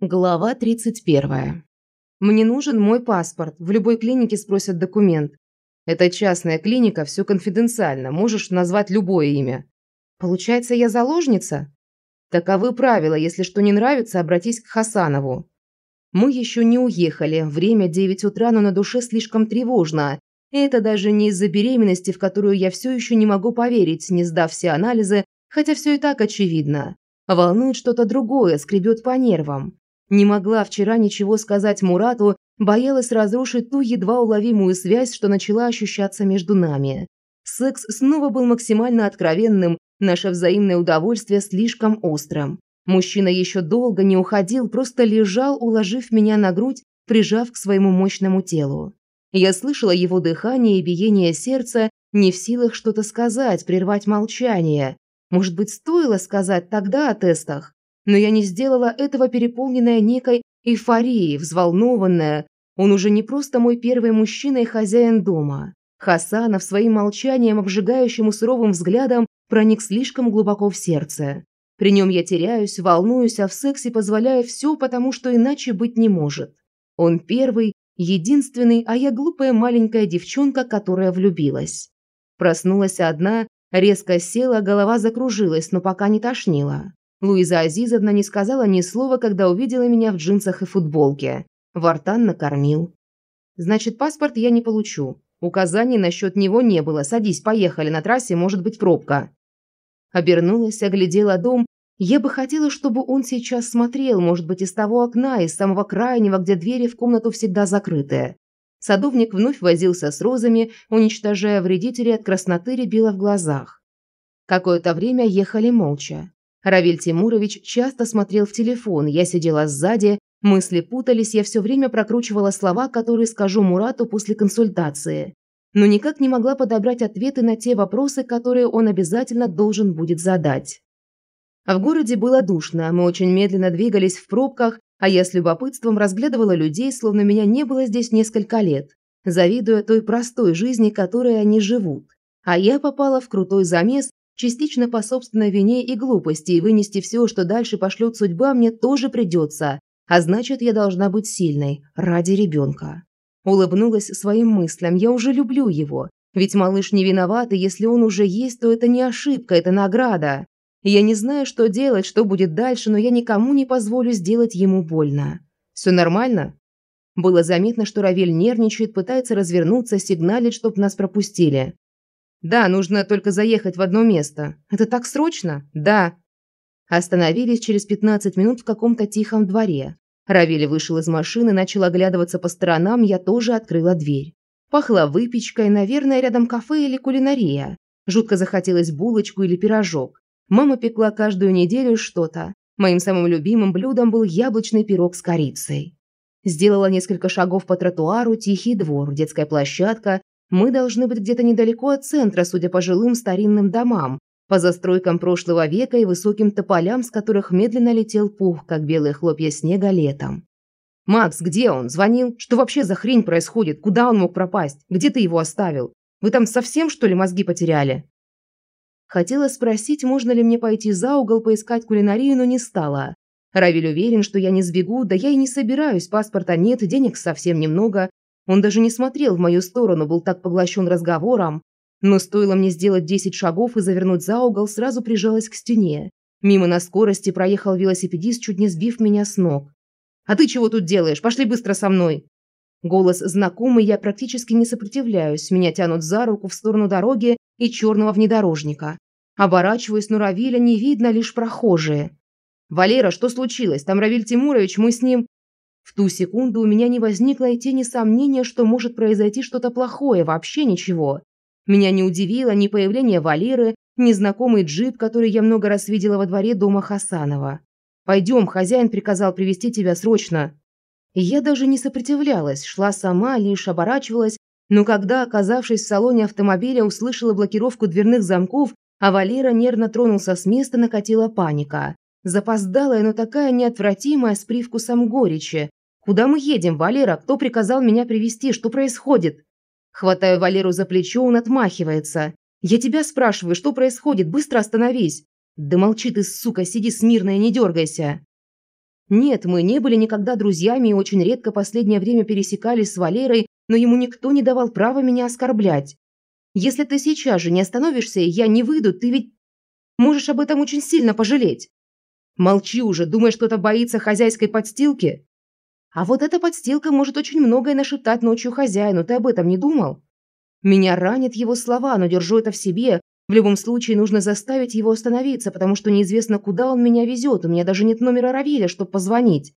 Глава 31. Мне нужен мой паспорт. В любой клинике спросят документ. Это частная клиника, все конфиденциально. Можешь назвать любое имя. Получается, я заложница? Таковы правила. Если что не нравится, обратись к Хасанову. Мы еще не уехали. Время 9 утра, но на душе слишком тревожно. Это даже не из-за беременности, в которую я все еще не могу поверить, не сдав все анализы, хотя все и так очевидно. Волнует что-то другое, скребет по нервам. Не могла вчера ничего сказать Мурату, боялась разрушить ту едва уловимую связь, что начала ощущаться между нами. Секс снова был максимально откровенным, наше взаимное удовольствие слишком острым. Мужчина еще долго не уходил, просто лежал, уложив меня на грудь, прижав к своему мощному телу. Я слышала его дыхание и биение сердца, не в силах что-то сказать, прервать молчание. Может быть, стоило сказать тогда о тестах? Но я не сделала этого переполненная некой эйфорией, взволнованная. Он уже не просто мой первый мужчина и хозяин дома. Хасанов своим молчанием, обжигающим и суровым взглядом, проник слишком глубоко в сердце. При нем я теряюсь, волнуюсь, а в сексе позволяю все, потому что иначе быть не может. Он первый, единственный, а я глупая маленькая девчонка, которая влюбилась. Проснулась одна, резко села, голова закружилась, но пока не тошнила. Луиза Азизовна не сказала ни слова, когда увидела меня в джинсах и футболке. Вартан накормил. «Значит, паспорт я не получу. Указаний насчет него не было. Садись, поехали, на трассе может быть пробка». Обернулась, оглядела дом. Я бы хотела, чтобы он сейчас смотрел, может быть, из того окна, из самого крайнего, где двери в комнату всегда закрыты. Садовник вновь возился с розами, уничтожая вредителей от красноты рябило в глазах. Какое-то время ехали молча. Равиль Тимурович часто смотрел в телефон, я сидела сзади, мысли путались, я все время прокручивала слова, которые скажу Мурату после консультации. Но никак не могла подобрать ответы на те вопросы, которые он обязательно должен будет задать. В городе было душно, мы очень медленно двигались в пробках, а я с любопытством разглядывала людей, словно меня не было здесь несколько лет, завидуя той простой жизни, которой они живут. А я попала в крутой замес, Частично по собственной вине и глупости, и вынести все, что дальше пошлет судьба, мне тоже придется. А значит, я должна быть сильной. Ради ребенка. Улыбнулась своим мыслям. Я уже люблю его. Ведь малыш не виноват, и если он уже есть, то это не ошибка, это награда. Я не знаю, что делать, что будет дальше, но я никому не позволю сделать ему больно. Все нормально? Было заметно, что Равель нервничает, пытается развернуться, сигналить, чтоб нас пропустили. Да, нужно только заехать в одно место. Это так срочно? Да. Остановились через 15 минут в каком-то тихом дворе. Равили вышел из машины, начал оглядываться по сторонам, я тоже открыла дверь. Пахло выпечкой, наверное, рядом кафе или кулинария. Жутко захотелось булочку или пирожок. Мама пекла каждую неделю что-то. Моим самым любимым блюдом был яблочный пирог с корицей. Сделала несколько шагов по тротуару, тихий двор, детская площадка, мы должны быть где-то недалеко от центра, судя по жилым старинным домам, по застройкам прошлого века и высоким тополям, с которых медленно летел пух, как белые хлопья снега летом. «Макс, где он? Звонил? Что вообще за хрень происходит? Куда он мог пропасть? Где ты его оставил? Вы там совсем, что ли, мозги потеряли?» Хотела спросить, можно ли мне пойти за угол поискать кулинарию, но не стала. Равиль уверен, что я не сбегу, да я и не собираюсь, паспорта нет, денег совсем немного, он даже не смотрел в мою сторону, был так поглощен разговором. Но стоило мне сделать 10 шагов и завернуть за угол, сразу прижалась к стене. Мимо на скорости проехал велосипедист, чуть не сбив меня с ног. «А ты чего тут делаешь? Пошли быстро со мной!» Голос знакомый, я практически не сопротивляюсь. Меня тянут за руку в сторону дороги и черного внедорожника. Оборачиваюсь, но Равиля не видно, лишь прохожие. «Валера, что случилось? Там Равиль Тимурович, мы с ним...» В ту секунду у меня не возникло и тени сомнения, что может произойти что-то плохое, вообще ничего. Меня не удивило ни появление Валеры, ни знакомый джип, который я много раз видела во дворе дома Хасанова. «Пойдем, хозяин приказал привести тебя срочно». Я даже не сопротивлялась, шла сама, лишь оборачивалась, но когда, оказавшись в салоне автомобиля, услышала блокировку дверных замков, а Валера нервно тронулся с места, накатила паника. Запоздалая, но такая неотвратимая, с привкусом горечи. «Куда мы едем, Валера? Кто приказал меня привести? Что происходит?» Хватаю Валеру за плечо, он отмахивается. «Я тебя спрашиваю, что происходит? Быстро остановись!» «Да молчи ты, сука, сиди смирно и не дергайся!» Нет, мы не были никогда друзьями и очень редко последнее время пересекались с Валерой, но ему никто не давал права меня оскорблять. Если ты сейчас же не остановишься, я не выйду, ты ведь можешь об этом очень сильно пожалеть. Молчи уже, думаешь, кто-то боится хозяйской подстилки? А вот эта подстилка может очень многое нашептать ночью хозяину, ты об этом не думал? Меня ранят его слова, но держу это в себе. В любом случае нужно заставить его остановиться, потому что неизвестно, куда он меня везет. У меня даже нет номера Равиля, чтобы позвонить.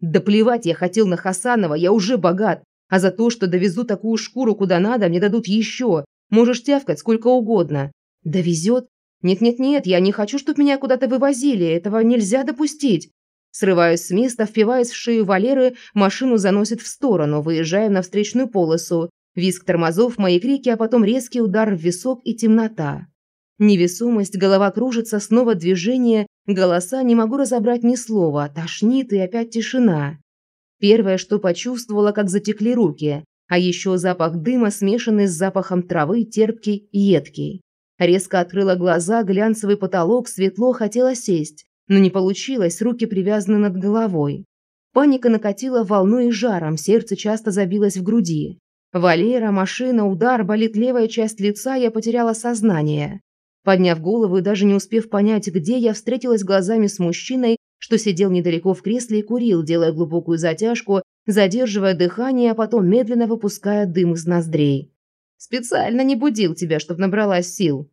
Да плевать я хотел на Хасанова, я уже богат. А за то, что довезу такую шкуру куда надо, мне дадут еще. Можешь тявкать сколько угодно. Довезет? Нет-нет-нет, я не хочу, чтобы меня куда-то вывозили. Этого нельзя допустить. Срываюсь с места, впиваясь в шею Валеры, машину заносит в сторону, выезжаем на встречную полосу. Визг тормозов, мои крики, а потом резкий удар в висок и темнота. Невесомость, голова кружится, снова движение, голоса, не могу разобрать ни слова, тошнит и опять тишина. Первое, что почувствовала, как затекли руки, а еще запах дыма, смешанный с запахом травы, терпкий и едкий. Резко открыла глаза, глянцевый потолок, светло, хотела сесть. Но не получилось, руки привязаны над головой. Паника накатила волной и жаром, сердце часто забилось в груди. Валера, машина, удар, болит левая часть лица, я потеряла сознание. Подняв голову и даже не успев понять, где, я встретилась глазами с мужчиной, что сидел недалеко в кресле и курил, делая глубокую затяжку, задерживая дыхание, а потом медленно выпуская дым из ноздрей. «Специально не будил тебя, чтобы набралась сил»,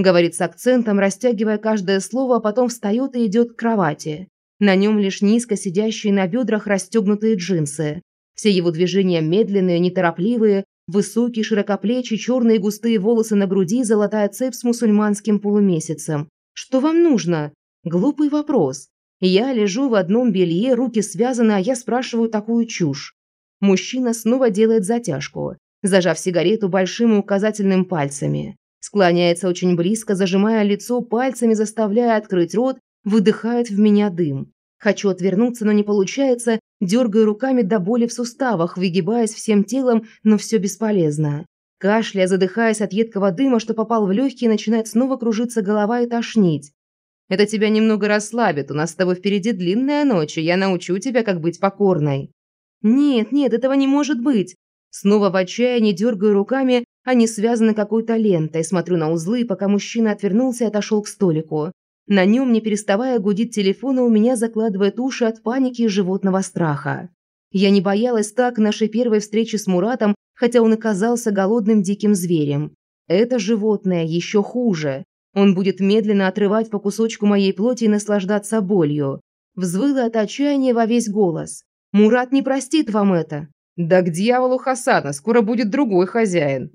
Говорит с акцентом, растягивая каждое слово, а потом встает и идет к кровати. На нем лишь низко сидящие на бедрах расстегнутые джинсы. Все его движения медленные, неторопливые, высокие, широкоплечие, черные густые волосы на груди, золотая цепь с мусульманским полумесяцем. «Что вам нужно?» Глупый вопрос. Я лежу в одном белье, руки связаны, а я спрашиваю такую чушь. Мужчина снова делает затяжку, зажав сигарету большим и указательным пальцами. Склоняется очень близко, зажимая лицо пальцами, заставляя открыть рот, выдыхает в меня дым. Хочу отвернуться, но не получается, дергаю руками до боли в суставах, выгибаясь всем телом, но все бесполезно. Кашляя, задыхаясь от едкого дыма, что попал в легкие, начинает снова кружиться голова и тошнить. «Это тебя немного расслабит, у нас с тобой впереди длинная ночь, и я научу тебя, как быть покорной». «Нет, нет, этого не может быть!» Снова в отчаянии дергаю руками, они связаны какой-то лентой, смотрю на узлы, пока мужчина отвернулся и отошел к столику. На нем, не переставая, гудит телефон, и у меня закладывает уши от паники и животного страха. Я не боялась так нашей первой встречи с Муратом, хотя он оказался голодным диким зверем. Это животное еще хуже. Он будет медленно отрывать по кусочку моей плоти и наслаждаться болью. Взвыла от отчаяния во весь голос. «Мурат не простит вам это!» «Да к дьяволу Хасана, скоро будет другой хозяин!»